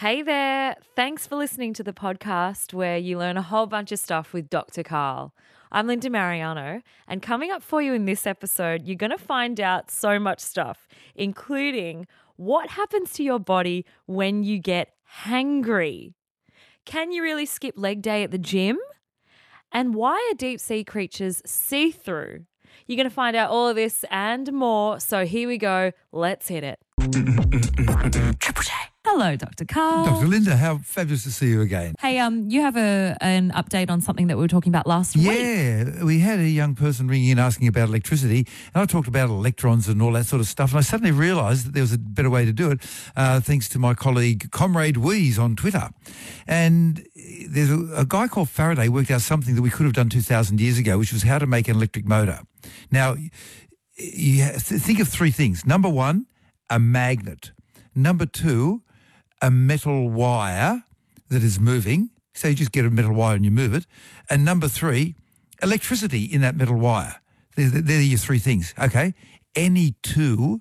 Hey there. Thanks for listening to the podcast where you learn a whole bunch of stuff with Dr. Karl. I'm Linda Marigliano, and coming up for you in this episode, you're going to find out so much stuff, including what happens to your body when you get hangry. Can you really skip leg day at the gym? And why are deep sea creatures see through? You're going to find out all of this and more. So here we go. Let's hit it. Hello, Dr. Karl. Dr. Linda, how fabulous to see you again. Hey, um, you have a an update on something that we were talking about last week. Yeah, we had a young person ringing in asking about electricity, and I talked about electrons and all that sort of stuff, and I suddenly realised that there was a better way to do it, uh, thanks to my colleague Comrade Wheeze on Twitter. And there's a, a guy called Faraday worked out something that we could have done 2,000 years ago, which was how to make an electric motor. Now, you think of three things. Number one, a magnet. Number two, a metal wire that is moving. So you just get a metal wire and you move it. And number three, electricity in that metal wire. They're, your three things. Okay. Any two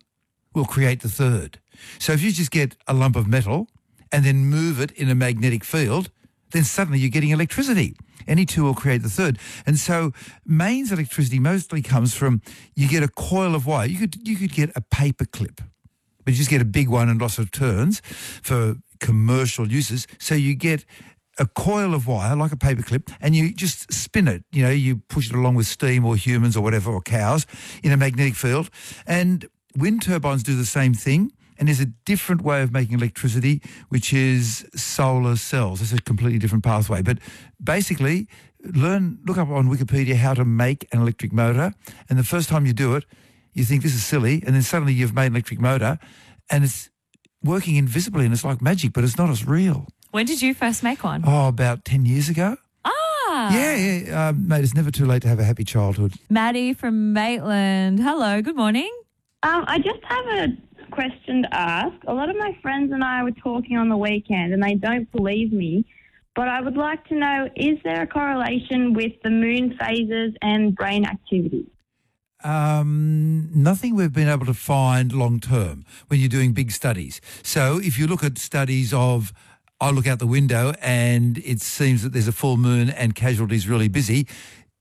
will create the third. So if you just get a lump of metal and then move it in a magnetic field, then suddenly you're getting electricity. Any two will create the third. And so mains electricity mostly comes from you get a coil of wire. You could you could get a paper clip but you just get a big one and lots of turns for commercial uses. So you get a coil of wire, like a paperclip, and you just spin it. You know, you push it along with steam or humans or whatever, or cows, in a magnetic field. And wind turbines do the same thing. And there's a different way of making electricity, which is solar cells. It's a completely different pathway. But basically, learn, look up on Wikipedia how to make an electric motor. And the first time you do it, you think this is silly, and then suddenly you've made an electric motor, and it's working invisibly, and it's like magic, but it's not as real. When did you first make one? Oh, about 10 years ago. Ah. Yeah, yeah. Um, mate, it's never too late to have a happy childhood. Maddie from Maitland. Hello, good morning. Um, I just have a question to ask. A lot of my friends and I were talking on the weekend, and they don't believe me. But I would like to know, is there a correlation with the moon phases and brain activity? Um, nothing we've been able to find long term when you're doing big studies. So if you look at studies of I look out the window and it seems that there's a full moon and casualties really busy,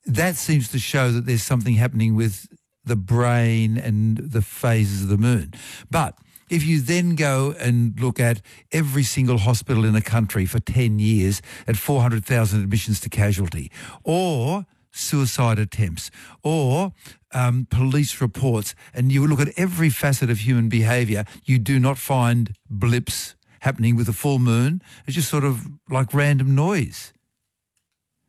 that seems to show that there's something happening with the brain and the phases of the moon. But if you then go and look at every single hospital in the country for 10 years at 400,000 admissions to casualty, or suicide attempts or um, police reports, and you look at every facet of human behaviour, you do not find blips happening with a full moon. It's just sort of like random noise.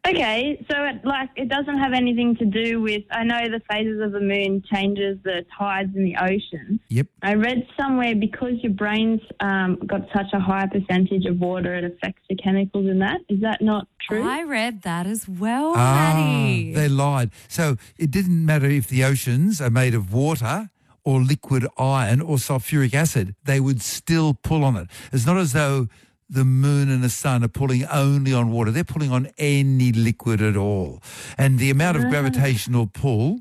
Okay, so it like it doesn't have anything to do with. I know the phases of the moon changes the tides in the ocean. Yep. I read somewhere because your brain's um, got such a high percentage of water, it affects the chemicals in that. Is that not true? I read that as well, ah, Maddie. They lied. So it didn't matter if the oceans are made of water or liquid iron or sulfuric acid. They would still pull on it. It's not as though the moon and the sun are pulling only on water. They're pulling on any liquid at all. And the amount of gravitational pull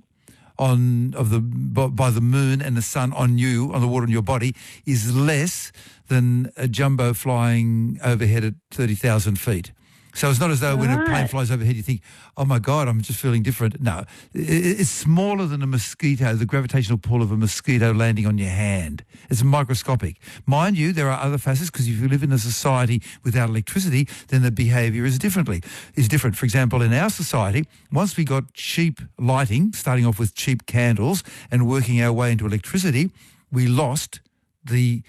on of the by the moon and the sun on you, on the water in your body, is less than a jumbo flying overhead at 30,000 feet. So it's not as though right. when a plane flies overhead you think, oh my God, I'm just feeling different. No, it's smaller than a mosquito, the gravitational pull of a mosquito landing on your hand. It's microscopic. Mind you, there are other facets because if you live in a society without electricity, then the behaviour is differently is different. For example, in our society, once we got cheap lighting, starting off with cheap candles and working our way into electricity, we lost the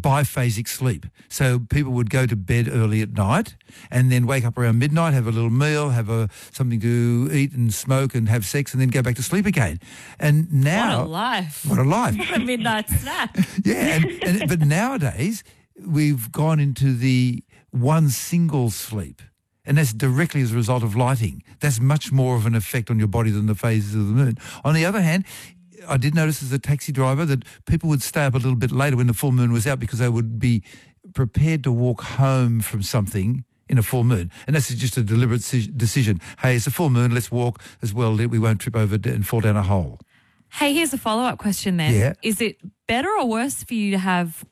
biphasic sleep. So people would go to bed early at night and then wake up around midnight, have a little meal, have a something to eat and smoke and have sex and then go back to sleep again. And now... What a life. What a life. a midnight snack. yeah, and, and, but nowadays we've gone into the one single sleep. And that's directly as a result of lighting. That's much more of an effect on your body than the phases of the moon. On the other hand, I did notice as a taxi driver that people would stay up a little bit later when the full moon was out because they would be prepared to walk home from something in a full moon. And that's just a deliberate decision. Hey, it's a full moon, let's walk as well. We won't trip over and fall down a hole. Hey, here's a follow-up question then. Yeah. Is it better or worse for you to have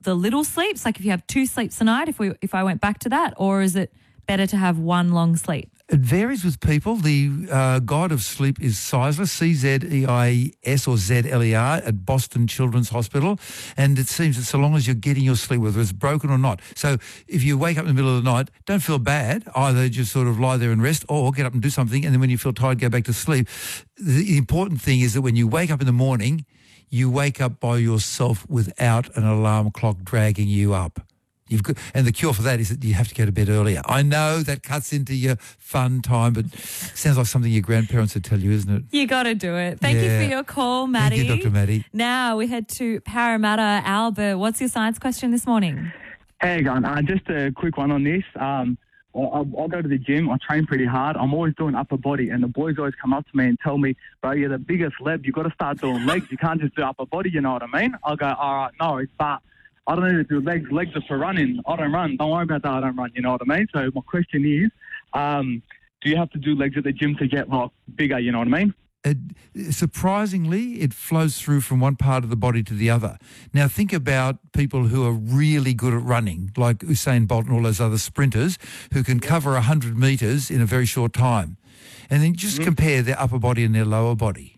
the little sleeps, like if you have two sleeps a night, if we if I went back to that, or is it better to have one long sleep? It varies with people. The uh, God of Sleep is Czeisler, C-Z-E-I-S or Z-L-E-R at Boston Children's Hospital. And it seems that so long as you're getting your sleep, whether it's broken or not. So if you wake up in the middle of the night, don't feel bad. Either just sort of lie there and rest or get up and do something. And then when you feel tired, go back to sleep. The important thing is that when you wake up in the morning, you wake up by yourself without an alarm clock dragging you up. You've got, and the cure for that is that you have to go to bed earlier. I know that cuts into your fun time, but sounds like something your grandparents would tell you, isn't it? You got to do it. Thank you for your call, Maddie. Thank you, Dr. Maddie. Now we head to Parramatta. Albert, what's your science question this morning? Hey, Gun. Uh, just a quick one on this. Um, I'll, I'll I'll go to the gym. I train pretty hard. I'm always doing upper body, and the boys always come up to me and tell me, "Bro, you're the biggest leb. You got to start doing legs. You can't just do upper body. You know what I mean?" I'll go, "All right, no, it's but I don't need to do legs. Legs are for running. I don't run. Don't worry about that. I don't run. You know what I mean?" So my question is, um, do you have to do legs at the gym to get like bigger? You know what I mean? it, surprisingly, it flows through from one part of the body to the other. Now, think about people who are really good at running, like Usain Bolt and all those other sprinters who can cover 100 metres in a very short time. And then just compare their upper body and their lower body.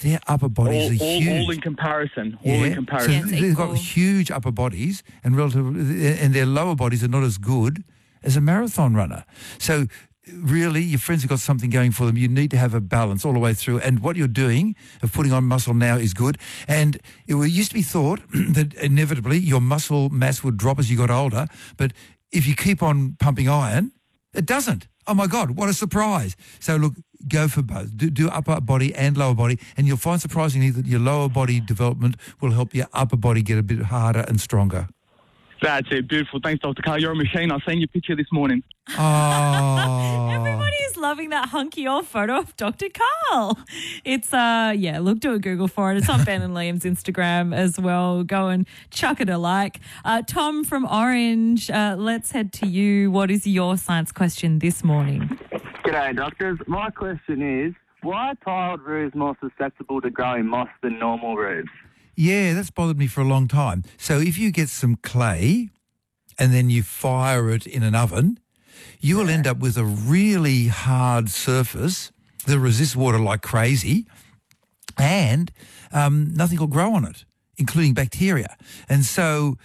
Their upper bodies All, are all, huge. all in comparison. All in So comparison. Yeah, they've got huge upper bodies and relative, and their lower bodies are not as good as a marathon runner. So really, your friends have got something going for them. You need to have a balance all the way through. And what you're doing of putting on muscle now is good. And it used to be thought that inevitably your muscle mass would drop as you got older. But if you keep on pumping iron, it doesn't. Oh my God, what a surprise. So look, go for both. Do, do upper body and lower body. And you'll find surprisingly that your lower body development will help your upper body get a bit harder and stronger. That's it. Beautiful. Thanks, Dr. Karl. You're a machine. I've seen your picture this morning. Oh. Everybody is loving that hunky old photo of Dr. Karl. It's uh yeah, look, do a Google for it. It's on Ben and Liam's Instagram as well. Go and chuck it a like. Uh, Tom from Orange, uh, let's head to you. What is your science question this morning? G'day, doctors. My question is, why are tiled roofs more susceptible to growing moss than normal roofs? Yeah, that's bothered me for a long time. So if you get some clay and then you fire it in an oven, you will end up with a really hard surface that resists water like crazy and um, nothing will grow on it, including bacteria. And so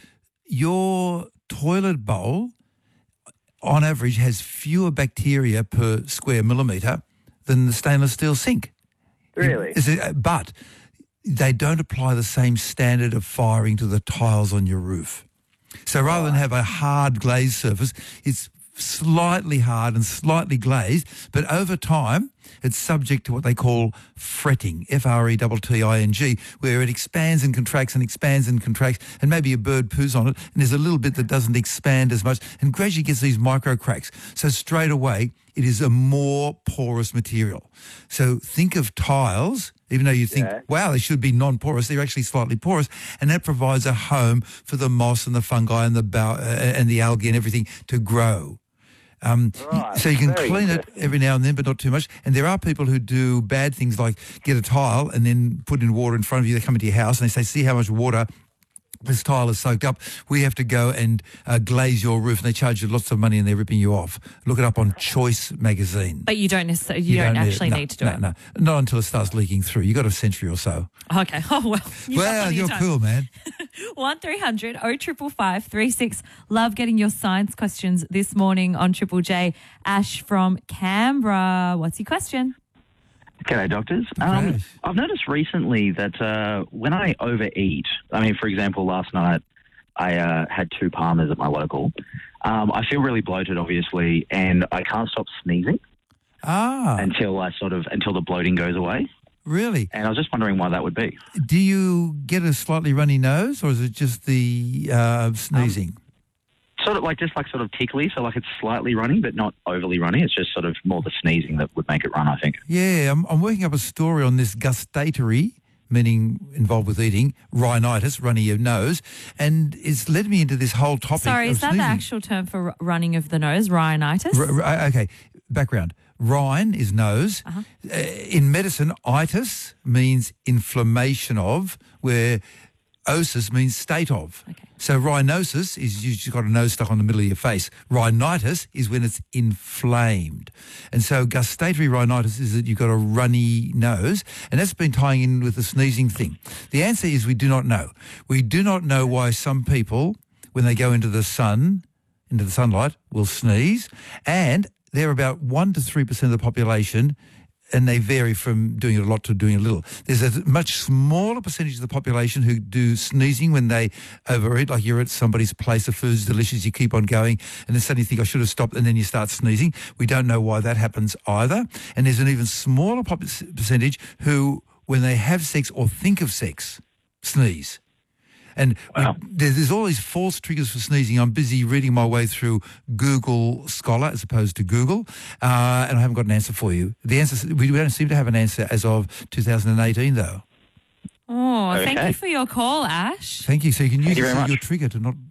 your toilet bowl, on average, has fewer bacteria per square millimetre than the stainless steel sink. Really? Is it- uh, but they don't apply the same standard of firing to the tiles on your roof. So rather than have a hard glazed surface, it's slightly hard and slightly glazed, but over time it's subject to what they call fretting, F-R-E-T-T-I-N-G, where it expands and contracts and expands and contracts, and maybe a bird poos on it, and there's a little bit that doesn't expand as much, and gradually gets these micro cracks. So straight away, it is a more porous material. So think of tiles, even though you think, Yeah. wow, they should be non-porous, they're actually slightly porous, and that provides a home for the moss and the fungi and the uh, and the algae and everything to grow. Um, Right, So you can clean it every now and then, but not too much. And there are people who do bad things like get a tile and then put in water in front of you. They come into your house and they say, see how much water this tile is soaked up. We have to go and uh, glaze your roof. And they charge you lots of money and they're ripping you off. Look it up on Choice magazine. But you don't necessarily, you, don't, need it. actually No, need to do no, it. No, not until it starts leaking through. You've got a century or so. Okay. Oh well. Well, you're time. cool, man. One 0555 36 Love getting your science questions this morning on Triple J. Ash from Canberra. What's your question? G'day, doctors. Um. I've noticed recently that uh, when I overeat, I mean, for example, last night I uh, had two palmers at my local. Um, I feel really bloated, obviously, and I can't stop sneezing Ah, until I sort of until the bloating goes away. really? And I was just wondering why that would be. Do you get a slightly runny nose or is it just the uh, sneezing? Sort of like just like sort of tickly, so like it's slightly runny, but not overly runny. It's just sort of more the sneezing that would make it run. I think. Yeah, I'm, I'm working up a story on this gustatory, meaning involved with eating, rhinitis, runny your nose, and it's led me into this whole topic. Sorry, of is that sneezing. the actual term for running of the nose, rhinitis? R- r- okay, background. Rhine is nose. Uh-huh. Uh, in medicine, itis means inflammation of, where osis means state of. Okay. So rhinosis is you've got a nose stuck on the middle of your face. Rhinitis is when it's inflamed. And so gustatory rhinitis is that you've got a runny nose, and that's been tying in with the sneezing thing. The answer is we do not know. We do not know why some people, when they go into the sun, into the sunlight, will sneeze, and they're about 1 to 3% of the population and they vary from doing a lot to doing a little. There's a much smaller percentage of the population who do sneezing when they overeat, like you're at somebody's place, the food's delicious, you keep on going, and then suddenly you think, I should have stopped, and then you start sneezing. We don't know why that happens either. And there's an even smaller percentage who, when they have sex or think of sex, sneeze. And we- Wow. there- there's all these false triggers for sneezing. I'm busy reading my way through Google Scholar as opposed to Google, uh, and I haven't got an answer for you. The answer we don't seem to have an answer as of 2018, though. Oh, thank you for your call, Ash. Thank you. So you can use you it very as your trigger to not eat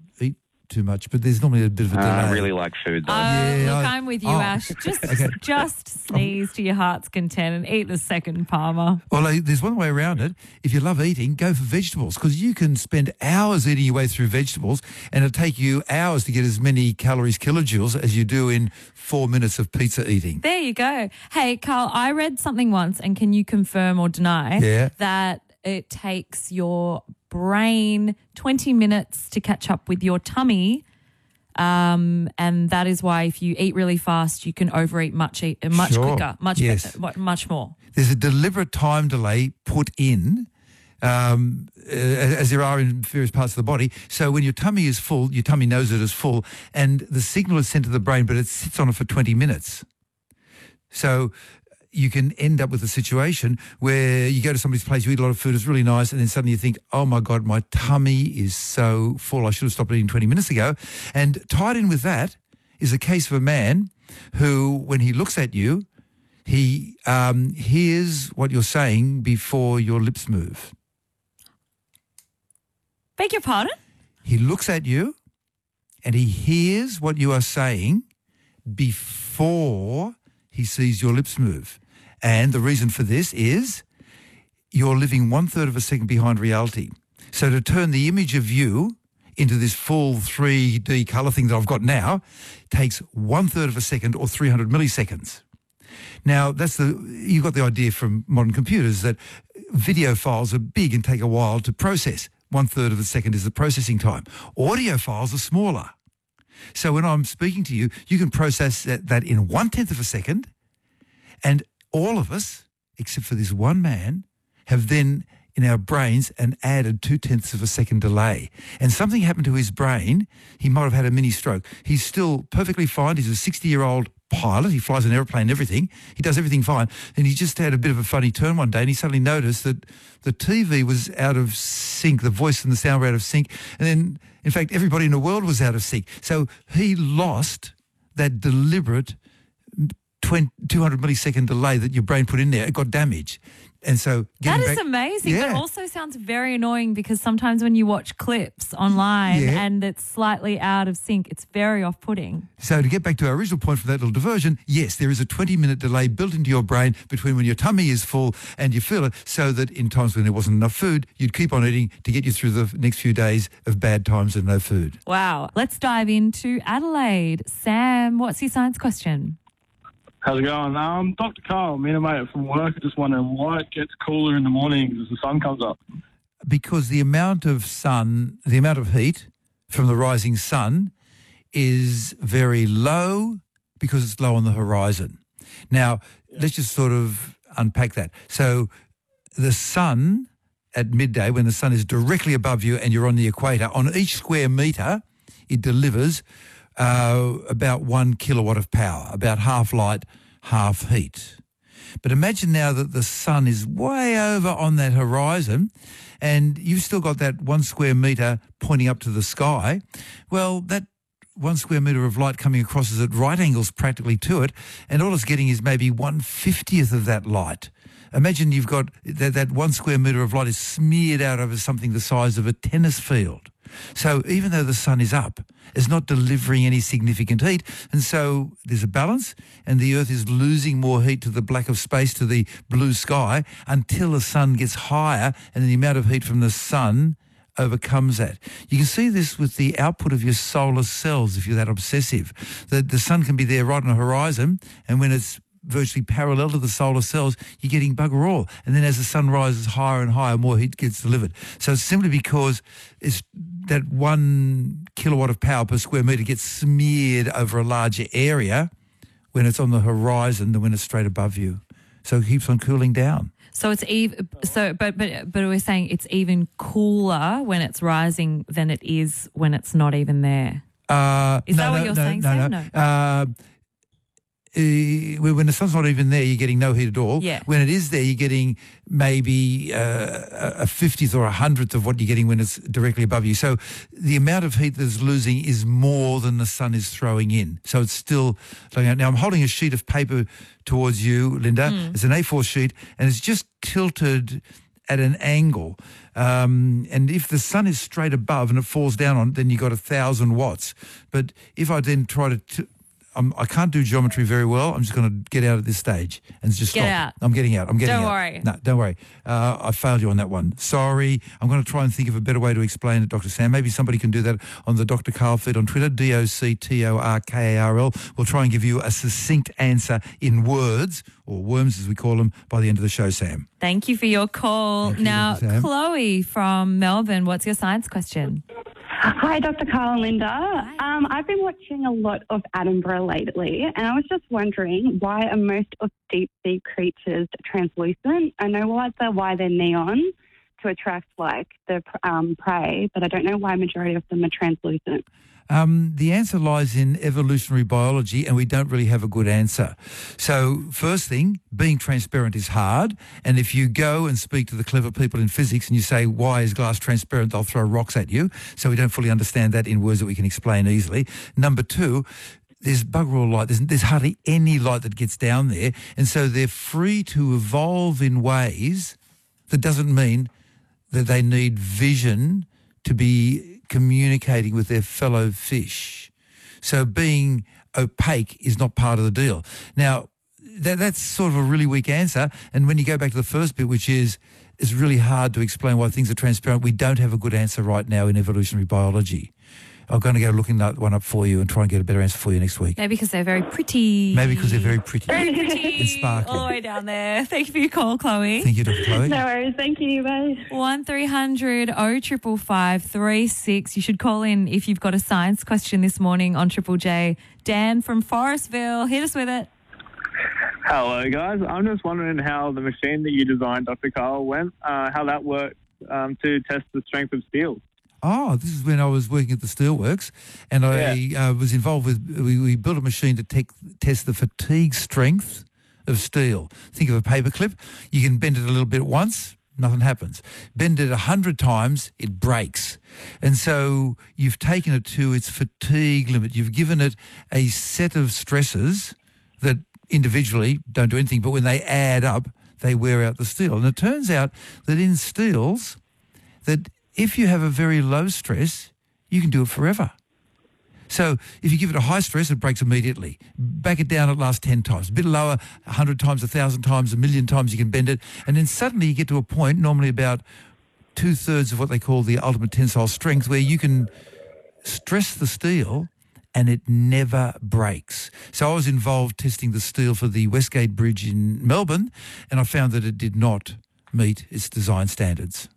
too much, but there's normally a bit of a Uh, delay. I really like food though. Uh, Yeah, look, I- I'm with you, oh. Ash. Just, Okay. just sneeze to your heart's content and eat the second Palmer. Well, uh, there's one way around it. If you love eating, go for vegetables because you can spend hours eating your way through vegetables and it'll take you hours to get as many calories, kilojoules, as you do in four minutes of pizza eating. There you go. Hey, Karl, I read something once, and can you confirm or deny Yeah. that it takes your brain 20 minutes to catch up with your tummy? Um, and that is why if you eat really fast, you can overeat much, uh, much Sure. quicker, much, Yes. much more. There's a deliberate time delay put in. Um, uh, as there are in various parts of the body. So when your tummy is full, your tummy knows it is full, and the signal is sent to the brain, but it sits on it for 20 minutes. So you can end up with a situation where you go to somebody's place, you eat a lot of food, it's really nice, and then suddenly you think, oh my God, my tummy is so full, I should have stopped eating 20 minutes ago. And tied in with that is a case of a man who, when he looks at you, he um, hears what you're saying before your lips move. Beg your pardon? He looks at you and he hears what you are saying before he sees your lips move. And the reason for this is you're living one third of a second behind reality. So to turn the image of you into this full 3D color thing that I've got now takes one third of a second or 300 milliseconds. Now, that's the you got the idea from modern computers that video files are big and take a while to process. One third of a second is the processing time. Audio files are smaller. So when I'm speaking to you, you can process that, that in one tenth of a second, and all of us, except for this one man, have then in our brains an added two tenths of a second delay. And something happened to his brain. He might have had a mini stroke. He's still perfectly fine. He's a 60 year old pilot. He flies an airplane and everything. He does everything fine. And he just had a bit of a funny turn one day and he suddenly noticed that the TV was out of sync. The voice and the sound were out of sync. And then, in fact, everybody in the world was out of sync. So he lost that deliberate 200 millisecond delay that your brain put in there. It got damaged. And so that is back- amazing, but also sounds very annoying because sometimes when you watch clips online Yeah. and it's slightly out of sync, it's very off putting. So to get back to our original point from that little diversion, yes, there is a 20 minute delay built into your brain between when your tummy is full and you feel it so that in times when there wasn't enough food, you'd keep on eating to get you through the next few days of bad times and no food. Wow. Let's dive into Adelaide. Sam, what's your science question? How's it going? Um, Dr. Karl, me and a mate from work are just wondering why it gets cooler in the mornings as the sun comes up. Because the amount of sun, the amount of heat from the rising sun is very low because it's low on the horizon. Now, let's just sort of unpack that. So the sun at midday, when the sun is directly above you and you're on the equator, on each square metre, it delivers uh, about one kilowatt of power, about half light, half heat. But imagine now that the sun is way over on that horizon and you've still got that one square metre pointing up to the sky. Well, that one square metre of light coming across is at right angles practically to it, and all it's getting is maybe one fiftieth of that light. Imagine you've got that, that one square metre of light is smeared out over something the size of a tennis field. So even though the sun is up, it's not delivering any significant heat. And so there's a balance, and the Earth is losing more heat to the black of space, to the blue sky, until the sun gets higher, and the amount of heat from the sun overcomes that. You can see this with the output of your solar cells if you're that obsessive. The, the sun can be there right on the horizon, and when it's virtually parallel to the solar cells, you're getting bugger all. And then as the sun rises higher and higher, more heat gets delivered. So it's simply because it's that one kilowatt of power per square metre gets smeared over a larger area when it's on the horizon than when it's straight above you. So it keeps on cooling down. So it's even so, but but but we're saying it's even cooler when it's rising than it is when it's not even there. Uh, Is no, that what no, you're no, saying, No, Sam? no. No. Uh, when the sun's not even there, you're getting no heat at all. Yeah. When it is there, you're getting maybe uh, a fiftieth or a hundredth of what you're getting when it's directly above you. So the amount of heat that's losing is more than the sun is throwing in. So it's still going out. Now I'm holding a sheet of paper towards you, Linda. Hmm. It's an A4 sheet, and it's just tilted at an angle. Um, and if the sun is straight above and it falls down on, it, then you've got a thousand watts. But if I then try to, t- I'm, I can't do geometry very well. I'm just going to get out at this stage and just Get stop. out. I'm getting out. I'm getting out. Don't out. worry. No, don't worry. Uh, I failed you on that one. Sorry. I'm going to try and think of a better way to explain it, Dr. Sam. Maybe somebody can do that on the Dr. Karl feed on Twitter, D-O-C-T-O-R-K-A-R-L. We'll try and give you a succinct answer in words, or worms as we call them, by the end of the show, Sam. Thank you for your call. Thank now. Sam. Chloe from Melbourne, what's your science question? Hi, Dr. Karl and Linda. Um, I've been watching a lot of Attenborough lately, and I was just wondering why are most of deep sea creatures translucent? I know why they're, why they're neon to attract like the um, prey, but I don't know why majority of them are translucent. Um, the answer lies in evolutionary biology, and we don't really have a good answer. So, first thing, being transparent is hard. And if you go and speak to the clever people in physics and you say, why is glass transparent, they'll throw rocks at you. So, we don't fully understand that in words that we can explain easily. Number two, there's bugger all light. There's, there's hardly any light that gets down there. And so they're free to evolve in ways that doesn't mean that they need vision to be communicating with their fellow fish. So being opaque is not part of the deal. Now, that, that's sort of a really weak answer. And when you go back to the first bit, which is it's really hard to explain why things are transparent, we don't have a good answer right now in evolutionary biology. I'm going to go looking that one up for you and try and get a better answer for you next week. Maybe because they're very pretty. Maybe because they're very pretty. pretty. and sparkly. All the way down there. Thank you for your call, Chloe. Thank you, Dr. Chloe. No worries. Thank you. Bye. One 0300 0555 36. You should call in if you've got a science question this morning on Triple J. Dan from Forestville, hit us with it. Hello, guys. I'm just wondering how the machine that you designed, Dr. Karl, went, uh, how that worked um, to test the strength of steel. Oh, this is when I was working at the steelworks, and I uh, was involved with. We, we built a machine to tec- test the fatigue strength of steel. Think of a paperclip. You can bend it a little bit once, nothing happens. Bend it a hundred times, it breaks. And so you've taken it to its fatigue limit. You've given it a set of stresses that individually don't do anything, but when they add up, they wear out the steel. And it turns out that in steels, that if you have a very low stress, you can do it forever. So if you give it a high stress, it breaks immediately. Back it down, it lasts 10 times. A bit lower, 100 times, 1,000 times, a million times you can bend it. And then suddenly you get to a point, normally about two-thirds of what they call the ultimate tensile strength, where you can stress the steel and it never breaks. So I was involved testing the steel for the Westgate Bridge in Melbourne, and I found that it did not meet its design standards.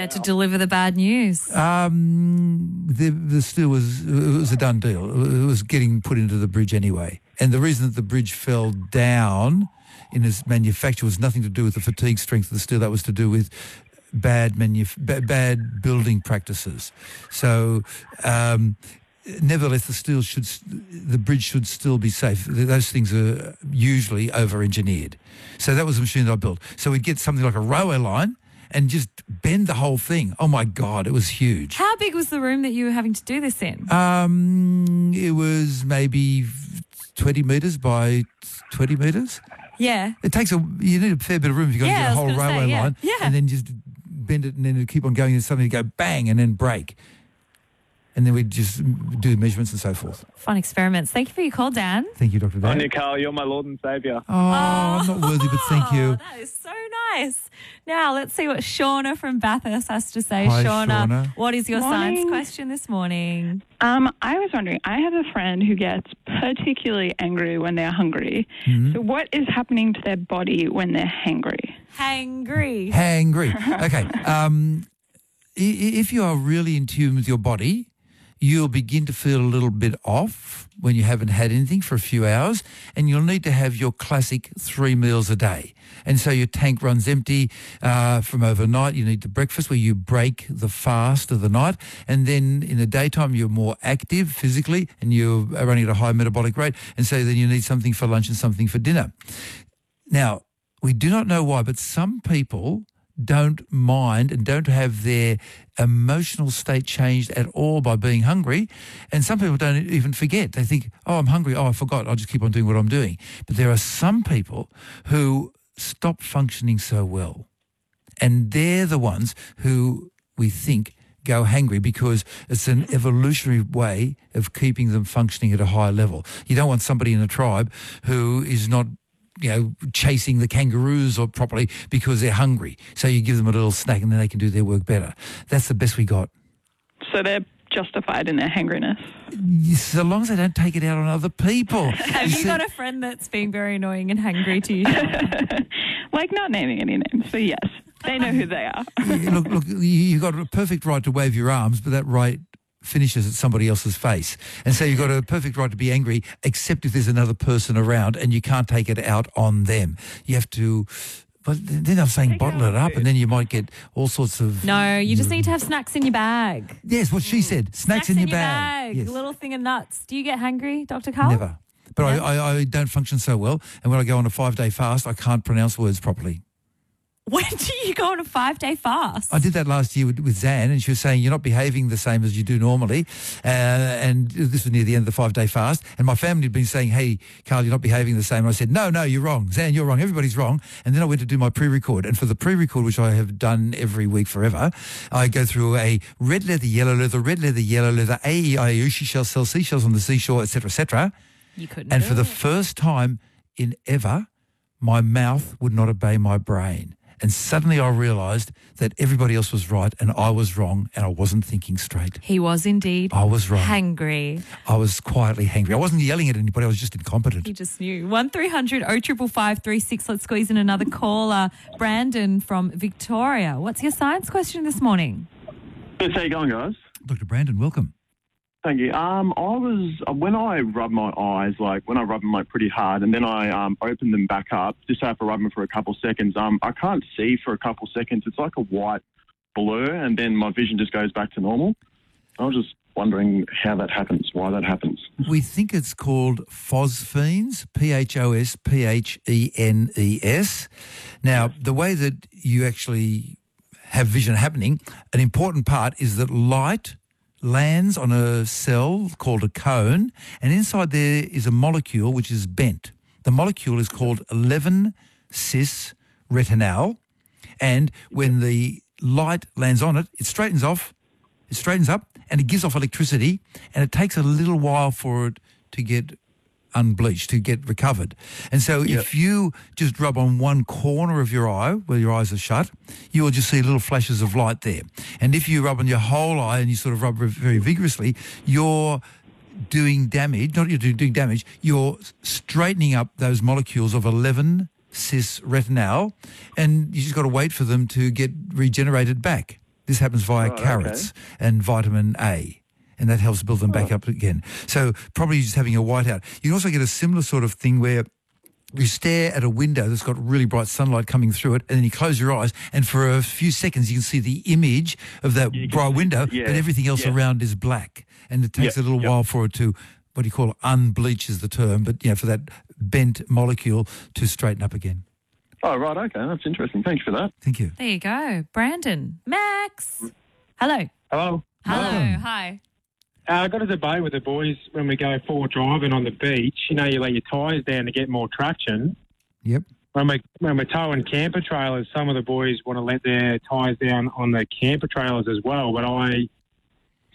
Had to deliver the bad news. Um, the the steel was it was a done deal. It was getting put into the bridge anyway, and the reason that the bridge fell down in its manufacture was nothing to do with the fatigue strength of the steel. That was to do with bad bad building practices. So. Um, Nevertheless, the steel should, the bridge should still be safe. Those things are usually over-engineered. So that was the machine that I built. So we'd get something like a railway line and just bend the whole thing. Oh my God, it was huge. How big was the room that you were having to do this in? Um, it was maybe 20 metres by 20 metres. yeah. It takes a, you need a fair bit of room if you're going Yeah, to get a whole gonna say, railway yeah, line. yeah. And then just bend it and then keep on going and suddenly go bang and then break. And then we'd just do measurements and so forth. Fun experiments. Thank you for your call, Dan. Thank you, Dr. Dan. Anya Karl, you're my Lord and Saviour. Oh, I'm not worthy, but thank Oh, you. that is so Nice. Now let's see what Shauna from Bathurst has to say. Hi, Shauna, Shauna. what is your science question this morning? Um, I was wondering, I have a friend who gets particularly angry when they're hungry. Mm-hmm. So, what is happening to their body when they're hangry? Hangry. Hangry. Okay. Um, i- i- if you are really in tune with your body, you'll begin to feel a little bit off when you haven't had anything for a few hours, and you'll need to have your classic three meals a day. And so your tank runs empty uh, from overnight. You need the breakfast where you break the fast of the night, and then in the daytime you're more active physically, and you're running at a high metabolic rate, and so then you need something for lunch and something for dinner. Now, we do not know why, but some people don't mind and don't have their emotional state changed at all by being hungry. And some people don't even forget. They think, oh, I'm hungry. Oh, I forgot. I'll just keep on doing what I'm doing. But there are some people who stop functioning so well. And they're the ones who we think go hangry because it's an evolutionary way of keeping them functioning at a higher level. You don't want somebody in a tribe who is not you know, chasing the kangaroos or properly because they're hungry. So you give them a little snack and then they can do their work better. That's the best we got. So, they're justified in their hangriness. So long as they don't take it out on other people. Have you see- got a friend that's being very annoying and hangry to you? Like, not naming any names, but yes, they know who they are. look, look, you- you've got a perfect right to wave your arms, but that right finishes at somebody else's face. And so you've got a perfect right to be angry, except if there's another person around and you can't take it out on them. You have to, but then I'm saying bottle it up and then you might get all sorts of... no, you just need to have snacks in your bag. Yes, what she hmm. said. Snacks, in, your, bag. Yes. Little thing of nuts. Do you get hungry, Dr. Karl? Never. But I, I, I don't function so well. And when I go on a five-day fast, I can't pronounce words properly. When do you go on a five day fast? I did that last year with, with Zan, and she was saying, You're not behaving the same as you do normally. Uh, and this was near the end of the five day fast. And my family had been saying, Hey, Karl, you're not behaving the same. And I said, No, no, you're wrong. Zan, you're wrong. Everybody's wrong. And then I went to do my pre record. And for the pre record, which I have done every week forever, I go through a red leather, yellow leather, red leather, yellow leather, A, E, I, U, she shall sell seashells on the seashore, etc., etc. You couldn't. And for the first time in ever, my mouth would not obey my brain. And suddenly I realised that everybody else was right and I was wrong and I wasn't thinking straight. he was indeed I was wrong. hangry. I was quietly hangry. I wasn't yelling at anybody. I was just incompetent. He just knew. One 0555 Let's squeeze in another caller. Brandon from Victoria. What's your science question this morning? Yes, how you going, guys? Dr. Brandon, welcome. Thank you. Um, I was when I rub my eyes, like when I rub them like pretty hard, and then I um, open them back up, just have to rub them for a couple seconds. Um, I can't see for a couple seconds. It's like a white blur, and then my vision just goes back to normal. I was just wondering how that happens, why that happens. We think it's called phosphenes, P-H-O-S-P-H-E-N-E-S. Now, the way that you actually have vision happening, an important part is that light lands on a cell called a cone, and inside there is a molecule which is bent. The molecule is called 11-cis retinal, and when the light lands on it, it straightens off, it straightens up, and it gives off electricity, and it takes a little while for it to get unbleached, to get recovered. And so if you just rub on one corner of your eye, where your eyes are shut, you will just see little flashes of light there. And if you rub on your whole eye and you sort of rub very vigorously, you're doing damage, not you're doing damage, you're straightening up those molecules of 11 cis retinal, and you just got to wait for them to get regenerated back. This happens via okay. carrots and vitamin A. And that helps build them back oh. up again. So probably just having a whiteout. You can also get a similar sort of thing where you stare at a window that's got really bright sunlight coming through it, and then you close your eyes, and for a few seconds you can see the image of that You bright window, yeah, but everything else yeah. around is black. And it takes Yep, a little yep. while for it to, what do you call it, unbleach is the term, but you know, for that bent molecule to straighten up again. Oh, right, okay, that's interesting. Thanks for that. Thank you. There you go. Brandon. Max. Hello. Hello. Hello. Welcome. Uh, I got a debate with the boys when we go four driving on the beach. You know, you let your tyres down to get more traction. Yep. When we when we're towing camper trailers, some of the boys want to let their tyres down on the camper trailers as well. But I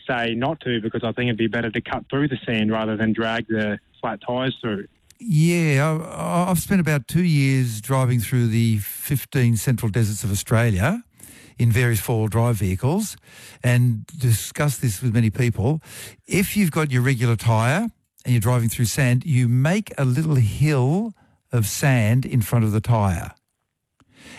say not to because I think it'd be better to cut through the sand rather than drag the flat tyres through. Yeah, I- I've spent about two years driving through the 15 central deserts of Australia in various four-wheel drive vehicles and discuss this with many people. If you've got your regular tyre and you're driving through sand, you make a little hill of sand in front of the tyre.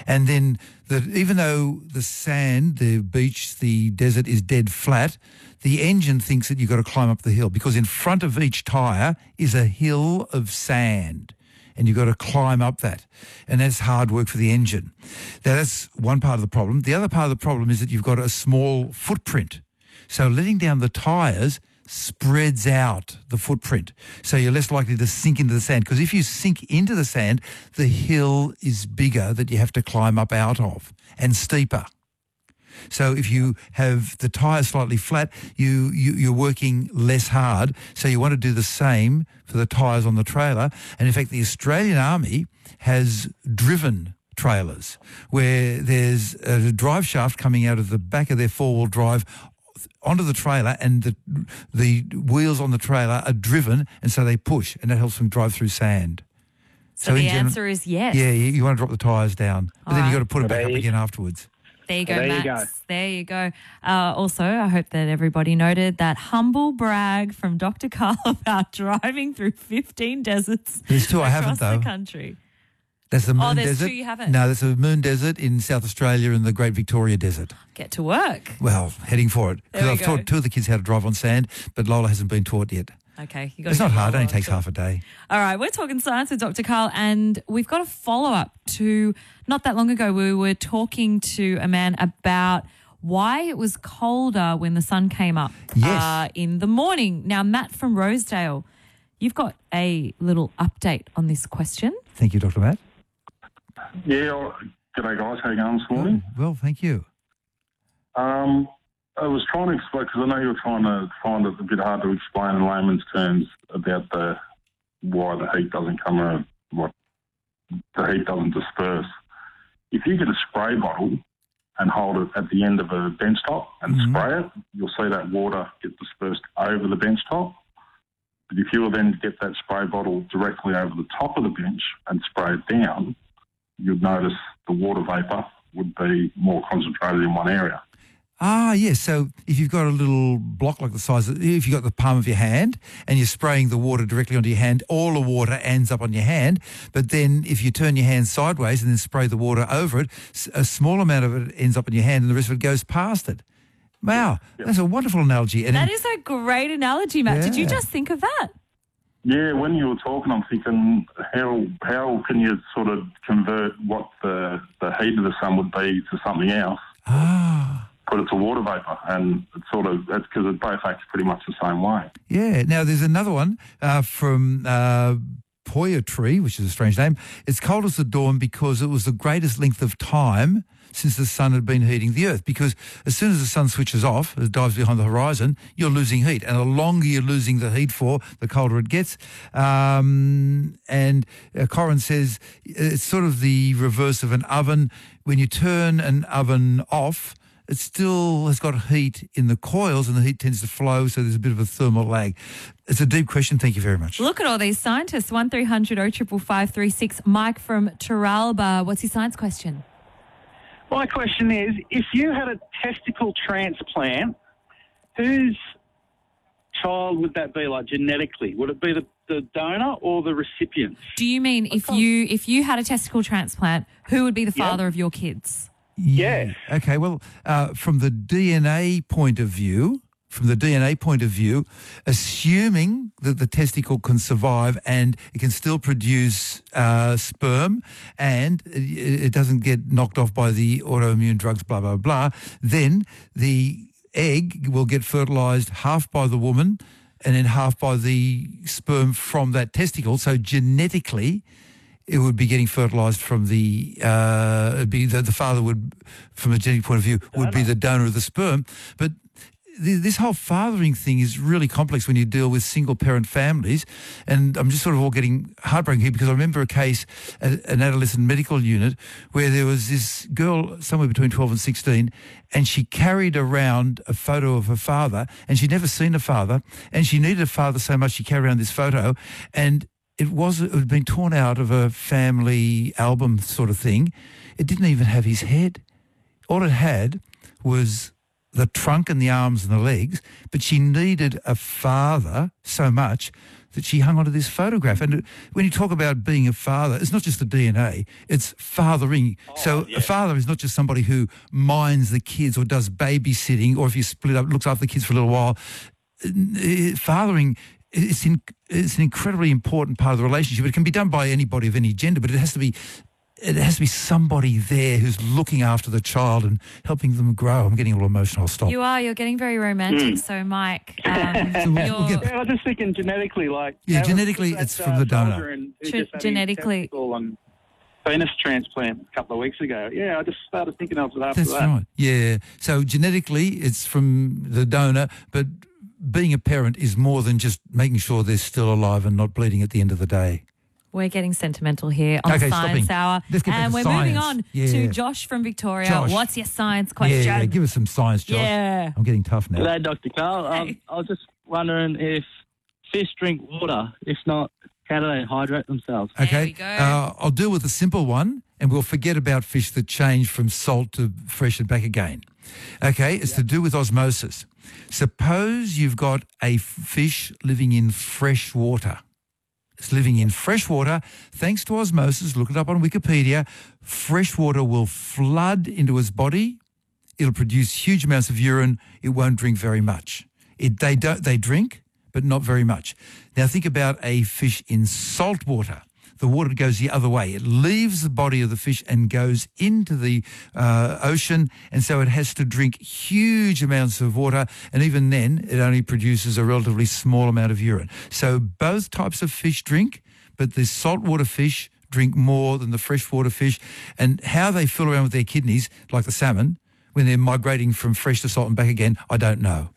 And then, the, even though the sand, the beach, the desert is dead flat, the engine thinks that you've got to climb up the hill because in front of each tyre is a hill of sand and you've got to climb up that. And that's hard work for the engine. Now, that's one part of the problem. The other part of the problem is that you've got a small footprint. So letting down the tyres spreads out the footprint. So you're less likely to sink into the sand. Because if you sink into the sand, the hill is bigger that you have to climb up out of and steeper. So if you have the tyre slightly flat, you, you, you're working less hard. So you want to do the same for the tyres on the trailer. And in fact, the Australian Army has driven trailers where there's a drive shaft coming out of the back of their four-wheel drive onto the trailer and the the wheels on the trailer are driven and so they push and that helps them drive through sand. So, the in general- answer is yes. Yeah, you, you want to drop the tyres down, but then Alright. you've got to put them back There up again afterwards. There you go, There you Max. go. There you go. Uh, also, I hope that everybody noted that humble brag from Dr. Karl about driving through 15 deserts There's two I haven't though. the country. That's the Moon Oh, there's Desert. two you haven't? No, that's a Moon Desert in South Australia and the Great Victoria Desert. Get to work. Well, heading for it. Because I've go. taught two of the kids how to drive on sand, but Lola hasn't been taught yet. Okay, you got. It's not hard. It only takes half a day. All right, we're talking science with Dr. Karl, and we've got a follow up to not that long ago. We were talking to a man about why it was colder when the sun came up Yes. uh, in the morning. Now, Matt from Rosedale, you've got a little update on this question. Thank you, Dr. Matt. Yeah, all- g'day guys. How you going this morning? Well, thank you. Um, I was trying to explain because I know you're trying to find it a bit hard to explain in layman's terms about the why the heat doesn't come around, what the heat doesn't disperse. If you get a spray bottle and hold it at the end of a bench top and Mhm. spray it, you'll see that water get dispersed over the bench top. But if you were then to get that spray bottle directly over the top of the bench and spray it down, you'd notice the water vapour would be more concentrated in one area. Ah, yes. So if you've got a little block like the size, of, if you've got the palm of your hand and you're spraying the water directly onto your hand, all the water ends up on your hand. But then if you turn your hand sideways and then spray the water over it, a small amount of it ends up in your hand and the rest of it goes past it. Wow, that's a wonderful analogy. And That is a great analogy, Matt. Did you just think of that? Yeah, when you were talking, I'm thinking how how can you sort of convert what the the heat of the sun would be to something else? Ah. Put it to water vapour, and it's sort of that's because it both acts pretty much the same way. Yeah. Now there's another one uh, from uh, Tree, which is a strange name. It's cold as the dawn because it was the greatest length of time since the sun had been heating the earth. Because as soon as the sun switches off, it dives behind the horizon, you're losing heat, and the longer you're losing the heat for, the colder it gets. Um, and uh, Corin says it's sort of the reverse of an oven. When you turn an oven off, it still has got heat in the coils and the heat tends to flow, so there's a bit of a thermal lag. It's a deep question. Thank you very much. Look at all these scientists. 1300 055536. Mike from Turalba. What's your science question? My question is if you had a testicle transplant, whose child would that be, like genetically? Would it be the, the donor or the recipient? Do you mean if you if you had a testicle transplant, who would be the father of your kids? Yeah. Okay. Well, uh, from the DNA point of view, from the DNA point of view, assuming that the testicle can survive and it can still produce uh, sperm and it, it doesn't get knocked off by the autoimmune drugs, blah, blah, blah, then the egg will get fertilized half by the woman and then half by the sperm from that testicle. So genetically, it would be getting fertilized from the, uh, be the, the father would, from a genetic point of view, would be the donor of the sperm. But th- this whole fathering thing is really complex when you deal with single parent families. And I'm just sort of all getting heartbroken here because I remember a case at an adolescent medical unit where there was this girl somewhere between 12 and 16 and she carried around a photo of her father and she'd never seen a father and she needed a father so much she carried around this photo and it was it had been torn out of a family album sort of thing. It didn't even have his head. All it had was the trunk and the arms and the legs, but she needed a father so much that she hung onto this photograph. And when you talk about being a father, it's not just the DNA, it's fathering. so a father is not just somebody who minds the kids or does babysitting, or if you split up, looks after the kids for a little while. Uh, Fathering it's, in, it's an incredibly important part of the relationship. It can be done by anybody of any gender, but it has to be it has to be somebody there who's looking after the child and helping them grow. I'm getting a little emotional. I'll stop. You are. You're getting very romantic. Mm. So, Mike, um, So we'll- we'll get- Yeah, I was just thinking genetically, like Yeah, genetically, it's from the donor. and who Ge- just had his genetically- testicle and penis transplant a couple of weeks ago. Yeah, I just started thinking of it after That's that. right. Yeah. So genetically, it's from the donor, but being a parent is more than just making sure they're still alive and not bleeding at the end of the day. we're getting sentimental here on Okay, Science stopping. Hour. Let's get back and to we're moving on Yeah. to Josh from Victoria. Josh. What's your science question? Yeah, give us some science, Josh. Yeah. I'm getting tough now. G'day, Dr. Karl. Um, I was just wondering if fish drink water. If not, how do they hydrate themselves? Okay. Uh, I'll deal with a simple one and we'll forget about fish that change from salt to fresh and back again. Okay. It's to do with osmosis. Suppose you've got a fish living in fresh water. It's living in fresh water. Thanks to osmosis, look it up on Wikipedia. Fresh water will flood into its body. It'll produce huge amounts of urine. It won't drink very much. It, they don't. They drink, but not very much. Now think about a fish in salt water. The water goes the other way. It leaves the body of the fish and goes into the uh, ocean, and so it has to drink huge amounts of water. And even then, it only produces a relatively small amount of urine. So both types of fish drink, but the saltwater fish drink more than the freshwater fish. And how they fool around with their kidneys, like the salmon, when they're migrating from fresh to salt and back again, I don't know.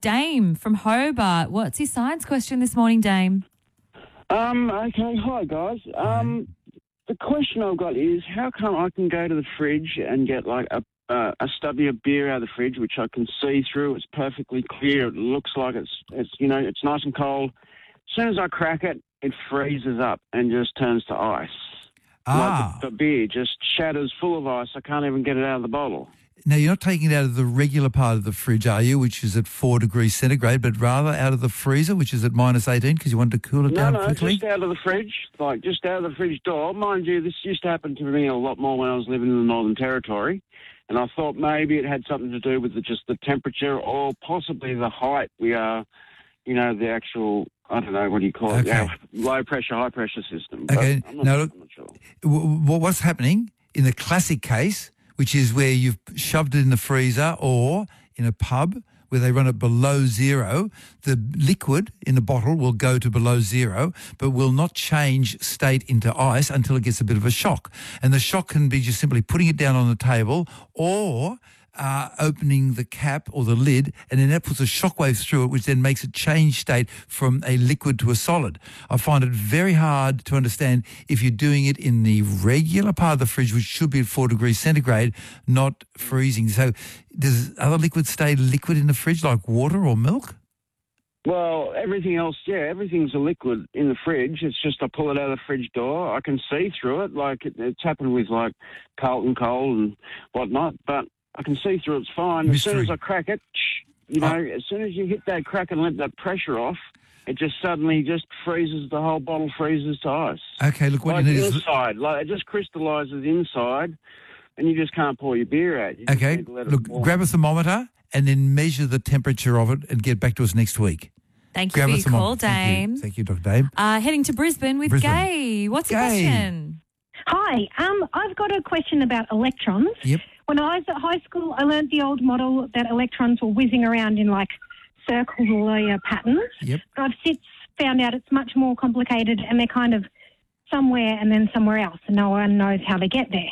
Dame from Hobart. What's your science question this morning, Dame? Um, okay, hi guys. Um, the question I've got is how come I can go to the fridge and get like a uh, a stubby of beer out of the fridge, which I can see through. It's perfectly clear. It looks like it's it's you know it's nice and cold. As soon as I crack it, it freezes up and just turns to ice. Ah. Like the, the beer just shatters full of ice. I can't even get it out of the bottle. Now, you're not taking it out of the regular part of the fridge, are you, which is at 4 degrees centigrade, but rather out of the freezer, which is at minus 18, because you wanted to cool it No, down no, quickly? just out of the fridge, like just out of the fridge door. Mind you, this used to happen to me a lot more when I was living in the Northern Territory, and I thought maybe it had something to do with the, just the temperature or possibly the height. We are, you know, the actual I don't know what do you call it, yeah, low pressure, high pressure system. Okay, I'm not, now look, sure. what's happening in the classic case, which is where you've shoved it in the freezer or in a pub where they run it below zero, the liquid in the bottle will go to below zero, but will not change state into ice until it gets a bit of a shock. And the shock can be just simply putting it down on the table or uh, opening the cap or the lid, and then that puts a shockwave through it, which then makes it change state from a liquid to a solid. I find it very hard to understand if you're doing it in the regular part of the fridge, which should be at four degrees centigrade, not freezing. So, does other liquid stay liquid in the fridge, like water or milk? Well, everything else, yeah, everything's a liquid in the fridge. It's just I pull it out of the fridge door. I can see through it. Like it, it's happened with like Carlton Cold and whatnot, but I can see through. It's fine. As soon as I crack it, you know, as soon as you hit that crack and let that pressure off, it just suddenly just freezes. The whole bottle freezes to ice. Okay, look, what like you need is inside, like it just crystallizes inside, and you just can't pour your beer out. You okay. need to let it Look, grab a thermometer and then measure the temperature of it and get back to us next week. Thank you Grab for a your call, thermometer. Thank you. Dame. Thank you, Dr. Dame. Uh, heading to Brisbane with Brisbane. Gay. What's your Gay. question? Hi, um, I've got a question about electrons. Yep. When I was at high school, I learned the old model that electrons were whizzing around in like circles or uh, patterns. Yep. But I've since found out it's much more complicated and they're kind of somewhere and then somewhere else, and no one knows how they get there.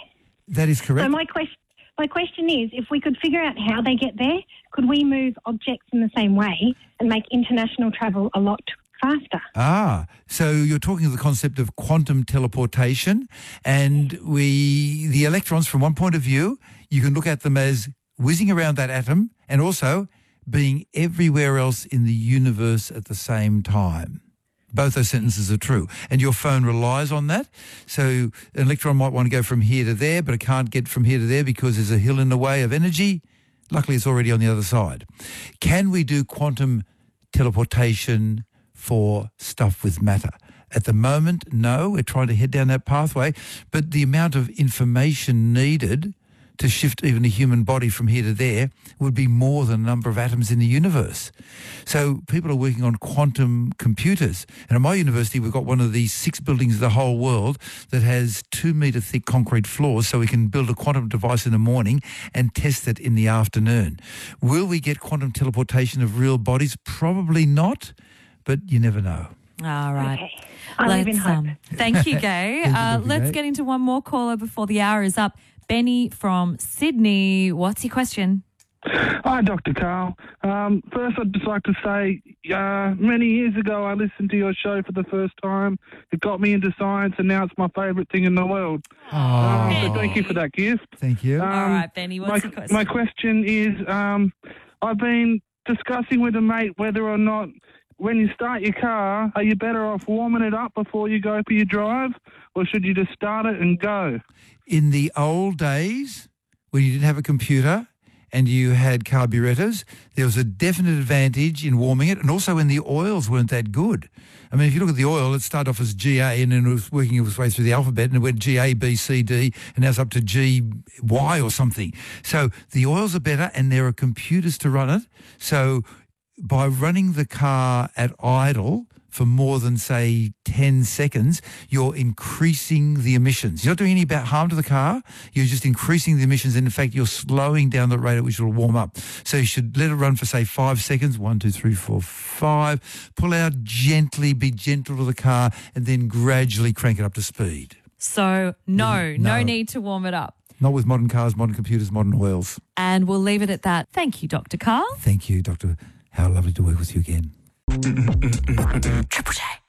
That is correct. So my question, my question is, if we could figure out how they get there, could we move objects in the same way and make international travel a lot faster? Ah, so you're talking of the concept of quantum teleportation, and we the electrons, from one point of view, you can look at them as whizzing around that atom, and also being everywhere else in the universe at the same time. Both those sentences are true. And your phone relies on that. So an electron might want to go from here to there, but it can't get from here to there because there's a hill in the way of energy. Luckily, it's already on the other side. Can we do quantum teleportation for stuff with matter? At the moment, no. We're trying to head down that pathway. But the amount of information needed to shift even a human body from here to there would be more than the number of atoms in the universe. So people are working on quantum computers. And at my university, we've got one of these six buildings of the whole world that has two metre thick concrete floors so we can build a quantum device in the morning and test it in the afternoon. Will we get quantum teleportation of real bodies? Probably not, but you never know. All right. Okay. I live Let's, hope. um, thank you, Gay. Uh, let's get into one more caller before the hour is up. Benny from Sydney. What's your question? Hi, Dr. Karl. Um, first, I'd just like to say, uh, many years ago, I listened to your show for the first time. It got me into science, and now it's my favourite thing in the world. Um, so thank you for that gift. Thank you. Um, All right, Benny. What's my, your question? my question is, um, I've been discussing with a mate whether or not when you start your car, are you better off warming it up before you go for your drive, or should you just start it and go? In the old days, when you didn't have a computer and you had carburetors, there was a definite advantage in warming it, and also when the oils weren't that good. I mean, if you look at the oil, it started off as GA and then it was working its way through the alphabet and it went GA, B, C, D, and now it's up to G, Y or something. So the oils are better and there are computers to run it. So by running the car at idle for more than, say, 10 seconds, you're increasing the emissions. You're not doing any bad harm to the car. You're just increasing the emissions. And in fact, you're slowing down the rate at which it'll warm up. So you should let it run for, say, five seconds. One, two, three, four, five. Pull out gently, be gentle to the car, and then gradually crank it up to speed. So, no, no, No. need to warm it up. Not with modern cars, modern computers, modern oils. And we'll leave it at that. Thank you, Dr. Karl. Thank you, Doctor. How lovely to work with you again. Triple J.